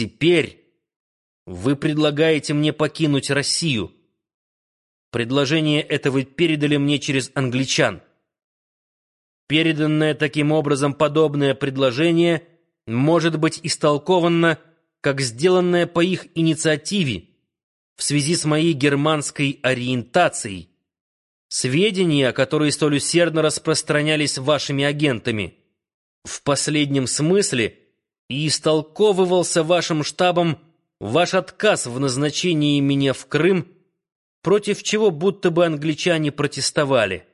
Теперь вы предлагаете мне покинуть Россию. Предложение это вы передали мне через англичан. Переданное таким образом подобное предложение может быть истолковано как сделанное по их инициативе в связи с моей германской ориентацией, сведения, которые столь усердно распространялись вашими агентами. В последнем смысле и истолковывался вашим штабом ваш отказ в назначении меня в Крым, против чего будто бы англичане протестовали.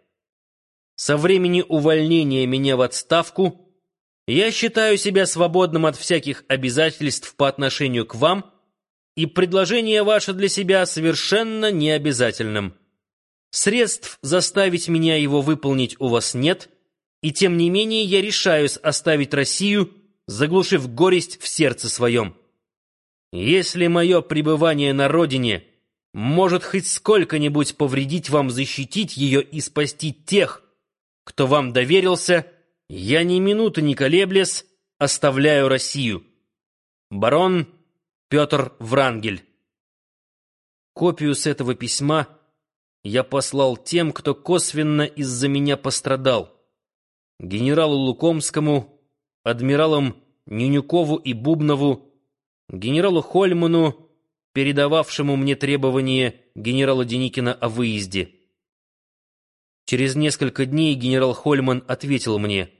Со времени увольнения меня в отставку я считаю себя свободным от всяких обязательств по отношению к вам, и предложение ваше для себя совершенно необязательным. Средств заставить меня его выполнить у вас нет, и тем не менее я решаюсь оставить Россию, заглушив горесть в сердце своем. Если мое пребывание на родине может хоть сколько-нибудь повредить вам защитить ее и спасти тех, кто вам доверился, я ни минуты не колеблясь оставляю Россию. Барон Петр Врангель. Копию с этого письма я послал тем, кто косвенно из-за меня пострадал. Генералу Лукомскому, адмиралам Нюнюкову и Бубнову, генералу Хольману, передававшему мне требования генерала Деникина о выезде. Через несколько дней генерал Хольман ответил мне.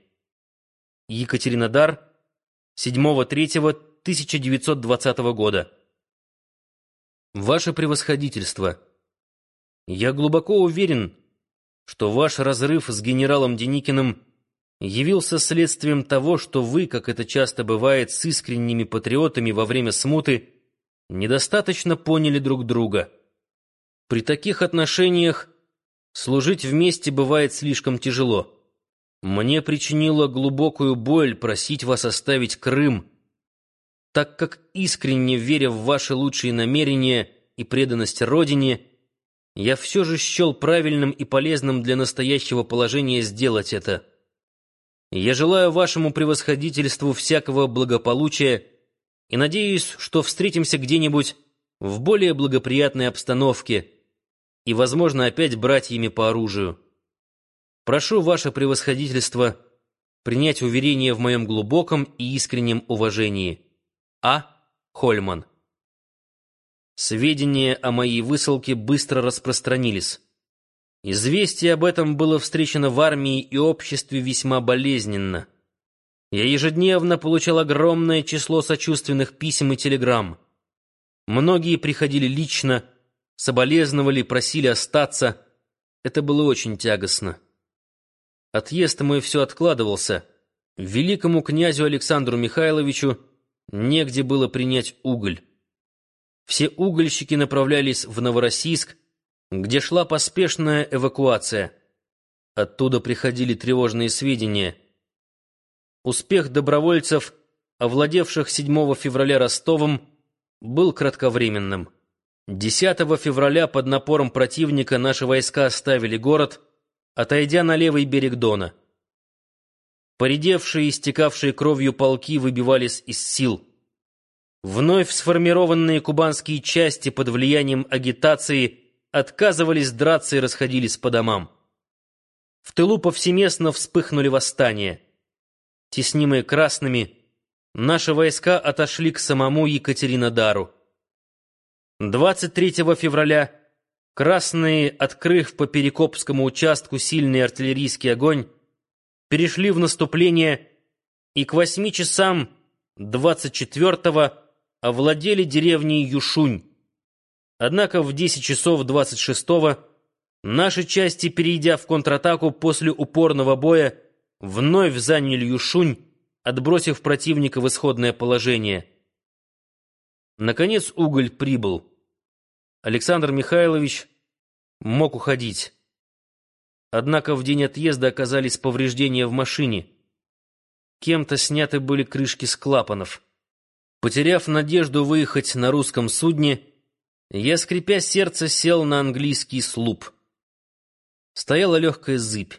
Екатеринодар, 7.3.1920 года. Ваше превосходительство, я глубоко уверен, что ваш разрыв с генералом Деникиным явился следствием того, что вы, как это часто бывает с искренними патриотами во время смуты, недостаточно поняли друг друга. При таких отношениях служить вместе бывает слишком тяжело. Мне причинило глубокую боль просить вас оставить Крым, так как искренне веря в ваши лучшие намерения и преданность Родине, я все же счел правильным и полезным для настоящего положения сделать это. Я желаю вашему превосходительству всякого благополучия и надеюсь, что встретимся где-нибудь в более благоприятной обстановке и, возможно, опять братьями по оружию. Прошу ваше превосходительство принять уверение в моем глубоком и искреннем уважении. А. Хольман Сведения о моей высылке быстро распространились. Известие об этом было встречено в армии и обществе весьма болезненно. Я ежедневно получал огромное число сочувственных писем и телеграмм. Многие приходили лично, соболезновали, просили остаться. Это было очень тягостно. Отъезд мой все откладывался. Великому князю Александру Михайловичу негде было принять уголь. Все угольщики направлялись в Новороссийск, где шла поспешная эвакуация. Оттуда приходили тревожные сведения. Успех добровольцев, овладевших 7 февраля Ростовом, был кратковременным. 10 февраля под напором противника наши войска оставили город, отойдя на левый берег Дона. Поредевшие и истекавшие кровью полки выбивались из сил. Вновь сформированные кубанские части под влиянием агитации отказывались драться и расходились по домам. В тылу повсеместно вспыхнули восстания. Теснимые красными, наши войска отошли к самому Екатеринодару. 23 февраля красные, открыв по Перекопскому участку сильный артиллерийский огонь, перешли в наступление и к восьми часам 24-го овладели деревней Юшунь. Однако в 10 часов 26-го наши части, перейдя в контратаку после упорного боя, вновь заняли Юшунь, отбросив противника в исходное положение. Наконец уголь прибыл. Александр Михайлович мог уходить. Однако в день отъезда оказались повреждения в машине. Кем-то сняты были крышки с клапанов. Потеряв надежду выехать на русском судне, я, скрипя сердце, сел на английский слуп. Стояла легкая зыбь.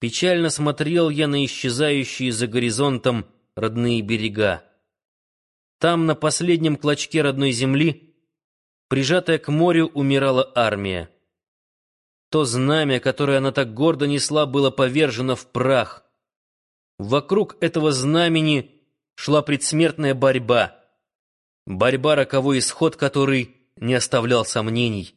Печально смотрел я на исчезающие за горизонтом родные берега. Там, на последнем клочке родной земли, прижатая к морю, умирала армия. То знамя, которое она так гордо несла, было повержено в прах. Вокруг этого знамени шла предсмертная борьба. Борьба, роковой исход который не оставлял сомнений.